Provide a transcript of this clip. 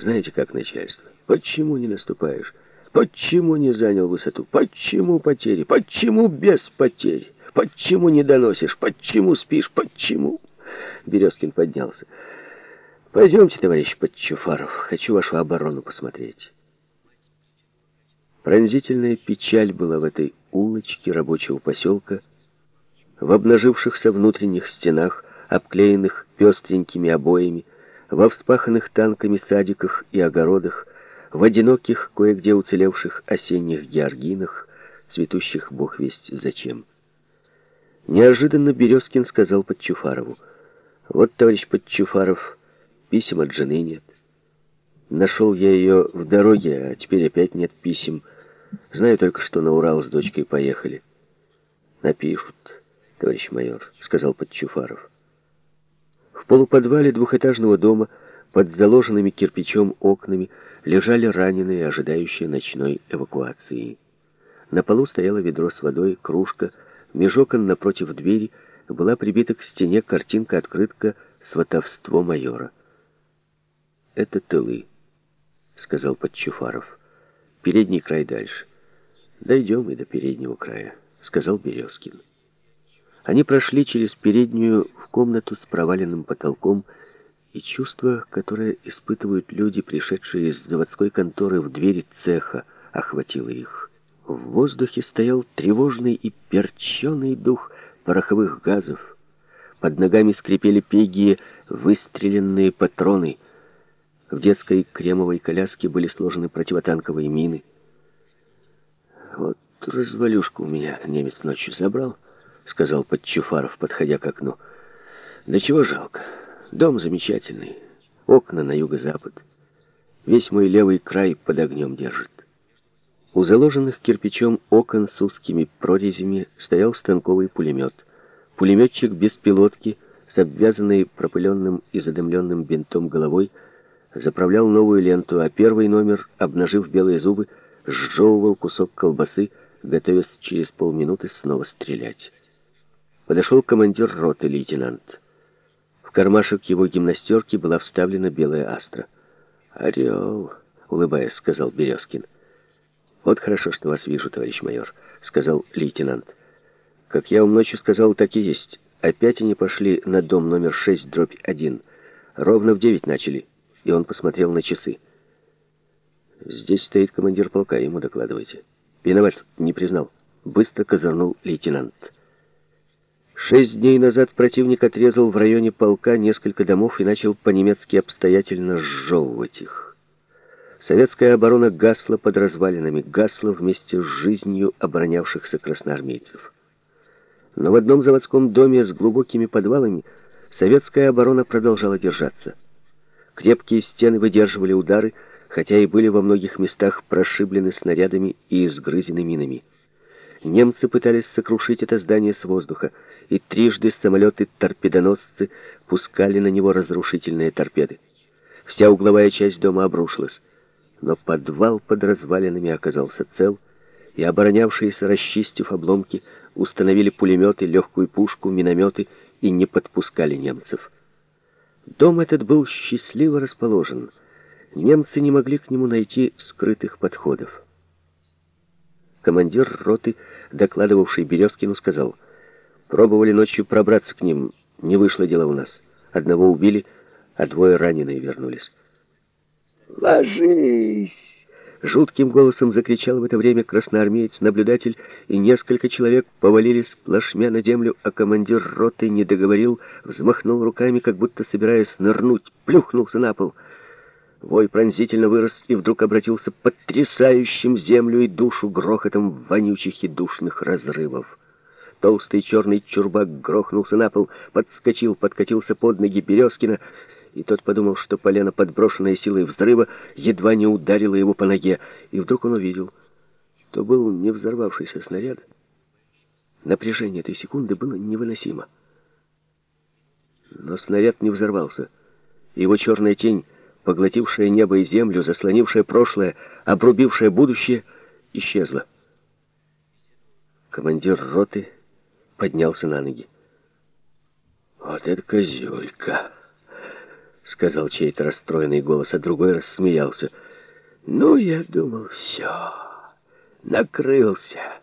Знаете, как начальство? Почему не наступаешь? Почему не занял высоту? Почему потери? Почему без потерь? Почему не доносишь? Почему спишь? Почему? Березкин поднялся. Пойдемте, товарищ Подчуфаров, хочу вашу оборону посмотреть. Пронзительная печаль была в этой улочке рабочего поселка, в обнажившихся внутренних стенах, обклеенных пестренькими обоями, во вспаханных танками садиках и огородах, в одиноких, кое-где уцелевших осенних георгинах, цветущих бог весть зачем. Неожиданно Березкин сказал Подчуфарову, «Вот, товарищ Подчуфаров, писем от жены нет. Нашел я ее в дороге, а теперь опять нет писем. Знаю только, что на Урал с дочкой поехали». «Напишут, товарищ майор», — сказал Подчуфаров. Полуподвале двухэтажного дома под заложенными кирпичом окнами лежали раненые, ожидающие ночной эвакуации. На полу стояло ведро с водой, кружка, меж окон напротив двери была прибита к стене картинка-открытка «Сватовство майора». «Это тылы», — сказал Подчуфаров. «Передний край дальше». «Дойдем и до переднего края», — сказал Березкин. Они прошли через переднюю в комнату с проваленным потолком, и чувство, которое испытывают люди, пришедшие из заводской конторы в двери цеха, охватило их. В воздухе стоял тревожный и перченый дух пороховых газов. Под ногами скрипели пегие выстреленные патроны. В детской кремовой коляске были сложены противотанковые мины. «Вот развалюшку у меня немец ночью забрал», — сказал Подчуфаров, подходя к окну. «Да чего жалко». Дом замечательный, окна на юго-запад. Весь мой левый край под огнем держит. У заложенных кирпичом окон с узкими прорезями стоял станковый пулемет. Пулеметчик без пилотки, с обвязанной пропыленным и задымленным бинтом головой, заправлял новую ленту, а первый номер, обнажив белые зубы, сжевывал кусок колбасы, готовясь через полминуты снова стрелять. Подошел командир роты, лейтенант. В кармашек его гимнастерки была вставлена белая астра. «Орел», — улыбаясь, сказал Березкин. «Вот хорошо, что вас вижу, товарищ майор», — сказал лейтенант. «Как я вам ночью сказал, так и есть. Опять они пошли на дом номер 6, дробь 1. Ровно в девять начали». И он посмотрел на часы. «Здесь стоит командир полка, ему докладывайте». «Виноват, не признал». Быстро козырнул лейтенант. Шесть дней назад противник отрезал в районе полка несколько домов и начал по-немецки обстоятельно сжевывать их. Советская оборона гасла под развалинами, гасла вместе с жизнью оборонявшихся красноармейцев. Но в одном заводском доме с глубокими подвалами советская оборона продолжала держаться. Крепкие стены выдерживали удары, хотя и были во многих местах прошиблены снарядами и изгрызены минами. Немцы пытались сокрушить это здание с воздуха, и трижды самолеты-торпедоносцы пускали на него разрушительные торпеды. Вся угловая часть дома обрушилась, но подвал под развалинами оказался цел, и оборонявшиеся, расчистив обломки, установили пулеметы, легкую пушку, минометы и не подпускали немцев. Дом этот был счастливо расположен. Немцы не могли к нему найти скрытых подходов. Командир роты, докладывавший Березкину, сказал, «Пробовали ночью пробраться к ним. Не вышло дело у нас. Одного убили, а двое раненые вернулись». «Ложись!» Жутким голосом закричал в это время красноармеец-наблюдатель, и несколько человек повалились плашмя на землю, а командир роты не договорил, взмахнул руками, как будто собираясь нырнуть, плюхнулся на пол — Вой пронзительно вырос и вдруг обратился потрясающим землю и душу грохотом вонючих и душных разрывов. Толстый черный чурбак грохнулся на пол, подскочил, подкатился под ноги Березкина, и тот подумал, что полено, подброшенное силой взрыва, едва не ударило его по ноге, и вдруг он увидел, что был не взорвавшийся снаряд. Напряжение этой секунды было невыносимо. Но снаряд не взорвался, его черная тень поглотившая небо и землю, заслонившая прошлое, обрубившая будущее, исчезла. Командир роты поднялся на ноги. «Вот это козелька!» сказал чей-то расстроенный голос, а другой рассмеялся. «Ну, я думал, все, накрылся».